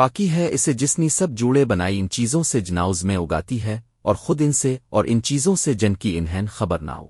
پاکی ہے اسے جس نے سب جوڑے بنائی ان چیزوں سے جناؤز میں اگاتی ہے اور خود ان سے اور ان چیزوں سے جن کی انہین خبر نہ ہو۔